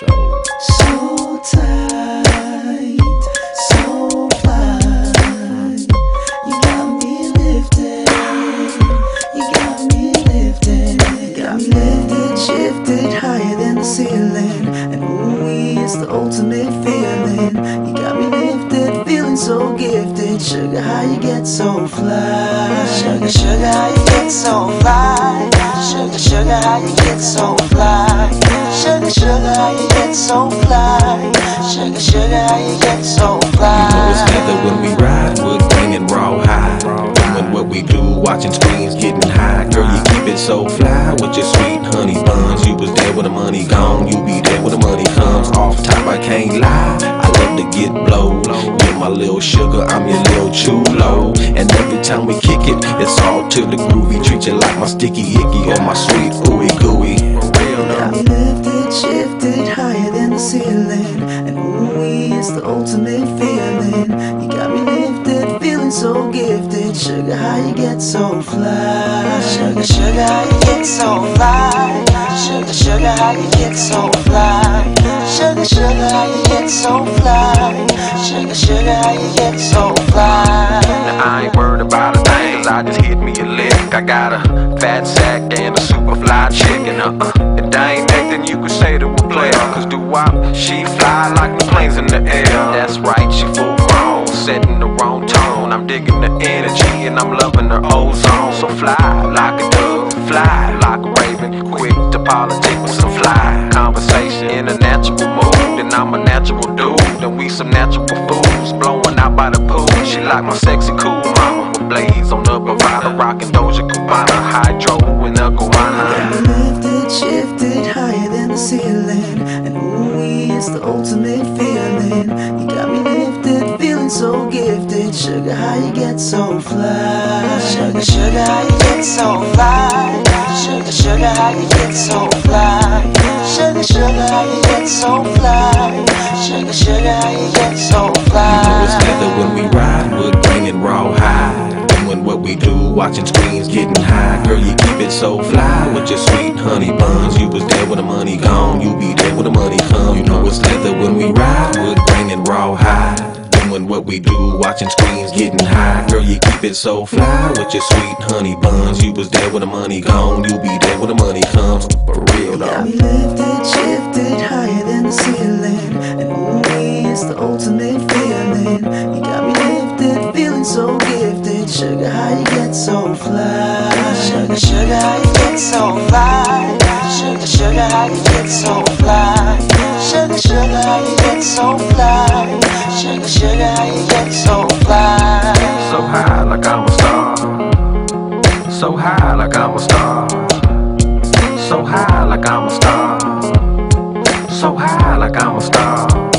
show. So tight, so fly. You got me lifted, you got me lifted, you got me lifted, shifted higher than the ceiling. And ooh, it's the ultimate feeling. You got me lifted, feeling so gifted. Sugar, how you get so fly? Sugar, sugar, how you get so fly? Sugar, sugar, how you get so fly? Sugar, sugar, how you get so fly? Sugar, sugar, how you get so fly? You know it's leather when we ride, grain and raw high. Doing what we do, watching screens, getting high. Girl, you keep it so fly with your sweet honey buns. You was there when the money gone, you be there when the money comes. Off top, I can't lie. I love to get blowed. You're my little sugar, I'm your it, it's all to the groovy. Treat you like my sticky icky or my sweet ooey gooey. Though. me lifted, shifted higher than the ceiling. And ooh, is the ultimate feeling. You got me lifted, feeling so gifted. Sugar, how you get so fly? Sugar, sugar, how you get so fly? Sugar, sugar, how you get so fly? Sugar, sugar, how you get so fly? Sugar, sugar, how you get so fly? Now I ain't worried about a thing, I just hit me a lick. I got a fat sack and a super fly chicken. Uh uh. If that ain't nothing you could say to a player, cause do wop, she fly like the planes in the air. That's right, she full grown, setting the wrong tone. I'm digging the energy and I'm loving her ozone. So fly like a dove, fly like a raven. Quick to politic with some fly conversation in a natural mood. And I'm a natural dude, and we some natural fools blowing out by the pool. She like my sexy cool mama with blades on the bravado, rocking Doja Cubana, hydro and the Got guana. me lifted, shifted higher than the ceiling. And ooh, it's the ultimate feeling. You got me lifted, feeling so gifted. Sugar, how you get so fly? Sugar, sugar, how you get so fly? Sugar, sugar, how you get so fly? Sugar, sugar, how you get so fly? Sugar, sugar, how you get so fly? You know it's leather when we ride, wood grain and raw high. Doing what we do, watching screens, getting high. Girl, you keep it so fly with your sweet honey buns. You was there when the money gone, you be there when the money come. You know it's leather when we ride, wood grain and raw high. Doing what we do, watching screens, getting high. Girl, keep it so fly with your sweet honey buns. You was there when the money gone, you be there when the money comes. For real though. Got me lifted, shifted higher than the ceiling. And ooh, it's the ultimate feeling. You got me lifted, feeling so gifted. Sugar, how you get so fly? Sugar, sugar, how you get so fly? Sugar, sugar, how you get so fly? Sugar, sugar, how you get so fly? like I'm a star. So high like I'm a star. So high like I'm a star. So high like I'm a star.